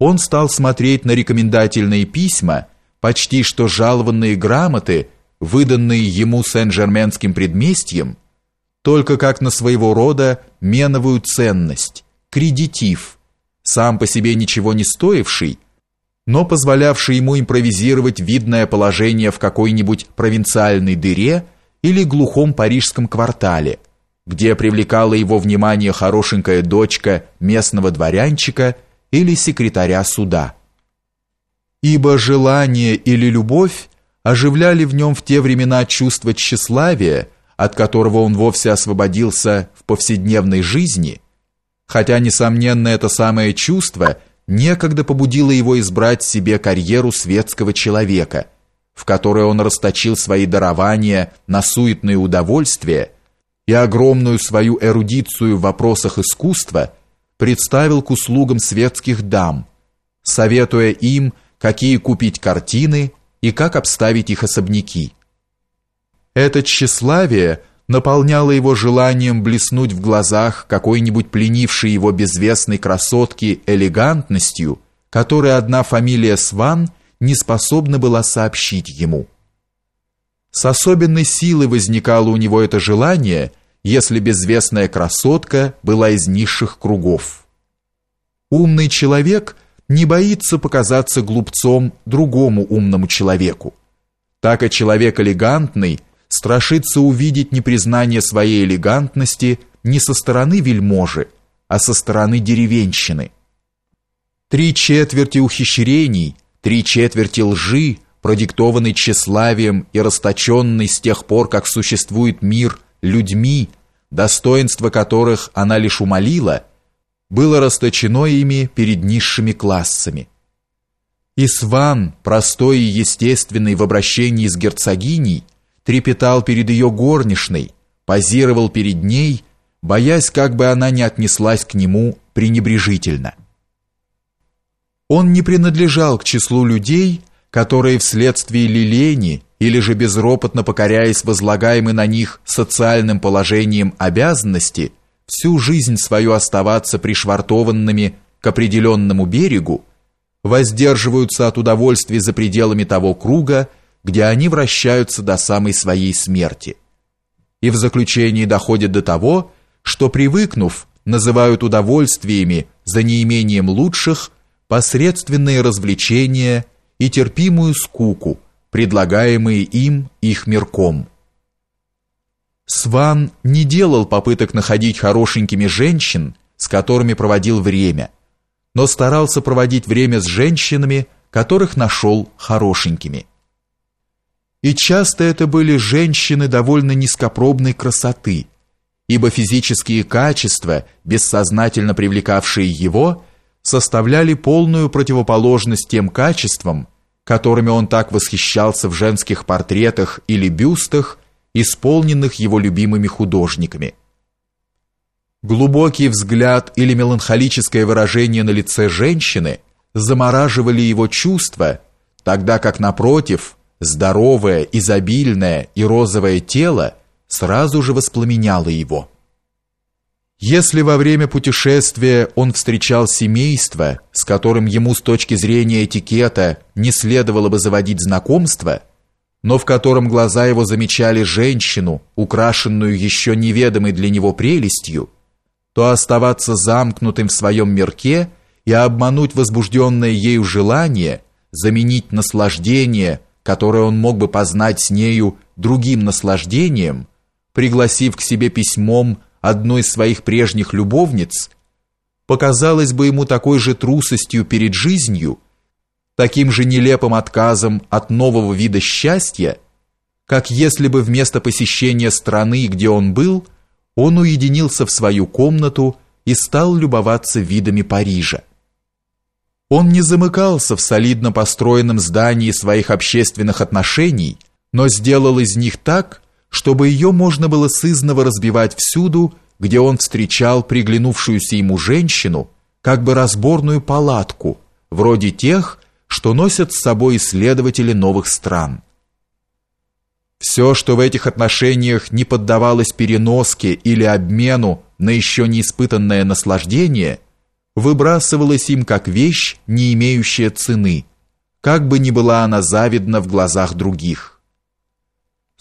он стал смотреть на рекомендательные письма, почти что жалованные грамоты, выданные ему Сен-Жерменским предместьем, только как на своего рода меновую ценность, кредитив, сам по себе ничего не стоивший, но позволявший ему импровизировать видное положение в какой-нибудь провинциальной дыре или глухом парижском квартале, где привлекала его внимание хорошенькая дочка местного дворянчика или секретаря суда. Ибо желание или любовь оживляли в нем в те времена чувство тщеславия, от которого он вовсе освободился в повседневной жизни, хотя, несомненно, это самое чувство некогда побудило его избрать себе карьеру светского человека, в которой он расточил свои дарования на суетные удовольствия и огромную свою эрудицию в вопросах искусства представил к услугам светских дам, советуя им, какие купить картины и как обставить их особняки. Это тщеславие наполняло его желанием блеснуть в глазах какой-нибудь пленившей его безвестной красотки элегантностью, которой одна фамилия Сван не способна была сообщить ему. С особенной силой возникало у него это желание, если безвестная красотка была из низших кругов. Умный человек не боится показаться глупцом другому умному человеку. Так и человек элегантный – страшится увидеть непризнание своей элегантности не со стороны вельможи, а со стороны деревенщины. Три четверти ухищрений, три четверти лжи, продиктованной тщеславием и расточенной с тех пор, как существует мир, людьми, достоинство которых она лишь умолила, было расточено ими перед низшими классами. И Сван, простой и естественный в обращении с герцогиней, трепетал перед ее горничной, позировал перед ней, боясь, как бы она не отнеслась к нему пренебрежительно. Он не принадлежал к числу людей, которые вследствие лилени или же безропотно покоряясь возлагаемой на них социальным положением обязанности, всю жизнь свою оставаться пришвартованными к определенному берегу, воздерживаются от удовольствий за пределами того круга, где они вращаются до самой своей смерти. И в заключении доходят до того, что привыкнув, называют удовольствиями за неимением лучших посредственные развлечения и терпимую скуку, предлагаемые им их мирком. Сван не делал попыток находить хорошенькими женщин, с которыми проводил время, но старался проводить время с женщинами, которых нашел хорошенькими. И часто это были женщины довольно низкопробной красоты, ибо физические качества, бессознательно привлекавшие его, составляли полную противоположность тем качествам, которыми он так восхищался в женских портретах или бюстах, исполненных его любимыми художниками. Глубокий взгляд или меланхолическое выражение на лице женщины замораживали его чувства, тогда как напротив – здоровое, изобильное и розовое тело сразу же воспламеняло его. Если во время путешествия он встречал семейство, с которым ему с точки зрения этикета не следовало бы заводить знакомство, но в котором глаза его замечали женщину, украшенную еще неведомой для него прелестью, то оставаться замкнутым в своем мирке и обмануть возбужденное ею желание, заменить наслаждение – которое он мог бы познать с нею другим наслаждением, пригласив к себе письмом одну из своих прежних любовниц, показалось бы ему такой же трусостью перед жизнью, таким же нелепым отказом от нового вида счастья, как если бы вместо посещения страны, где он был, он уединился в свою комнату и стал любоваться видами Парижа. Он не замыкался в солидно построенном здании своих общественных отношений, но сделал из них так, чтобы ее можно было сызново разбивать всюду, где он встречал приглянувшуюся ему женщину, как бы разборную палатку, вроде тех, что носят с собой исследователи новых стран. Все, что в этих отношениях не поддавалось переноске или обмену на еще не испытанное наслаждение – выбрасывалась им как вещь, не имеющая цены, как бы ни была она завидна в глазах других.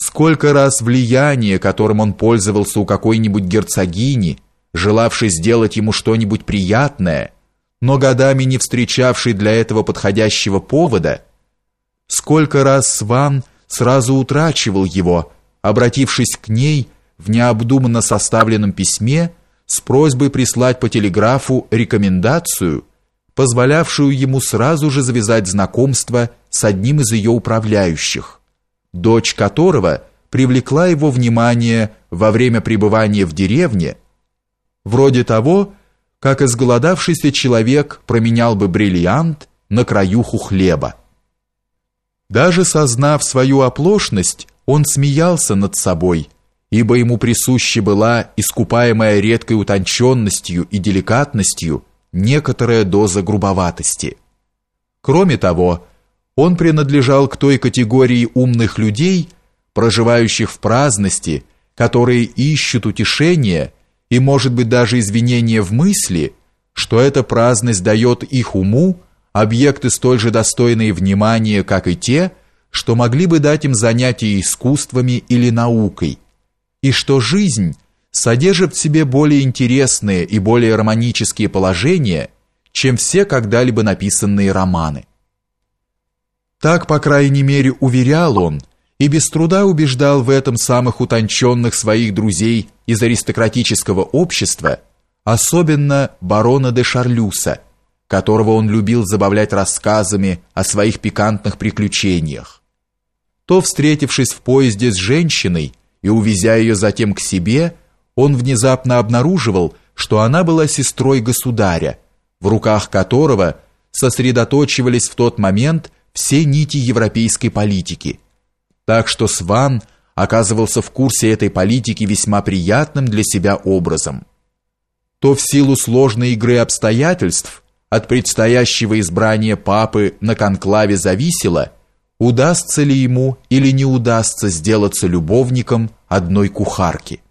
Сколько раз влияние, которым он пользовался у какой-нибудь герцогини, желавшей сделать ему что-нибудь приятное, но годами не встречавшей для этого подходящего повода, сколько раз Сван сразу утрачивал его, обратившись к ней в необдуманно составленном письме с просьбой прислать по телеграфу рекомендацию, позволявшую ему сразу же завязать знакомство с одним из ее управляющих, дочь которого привлекла его внимание во время пребывания в деревне, вроде того, как изголодавшийся человек променял бы бриллиант на краюху хлеба. Даже сознав свою оплошность, он смеялся над собой, ибо ему присуща была искупаемая редкой утонченностью и деликатностью некоторая доза грубоватости. Кроме того, он принадлежал к той категории умных людей, проживающих в праздности, которые ищут утешения и, может быть, даже извинения в мысли, что эта праздность дает их уму объекты столь же достойные внимания, как и те, что могли бы дать им занятия искусствами или наукой, и что жизнь содержит в себе более интересные и более романические положения, чем все когда-либо написанные романы. Так, по крайней мере, уверял он, и без труда убеждал в этом самых утонченных своих друзей из аристократического общества, особенно барона де Шарлюса, которого он любил забавлять рассказами о своих пикантных приключениях. То, встретившись в поезде с женщиной и увезя ее затем к себе, он внезапно обнаруживал, что она была сестрой государя, в руках которого сосредоточивались в тот момент все нити европейской политики. Так что Сван оказывался в курсе этой политики весьма приятным для себя образом. То в силу сложной игры обстоятельств от предстоящего избрания папы на конклаве зависело, удастся ли ему или не удастся сделаться любовником одной кухарки.